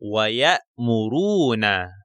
ويأمرون.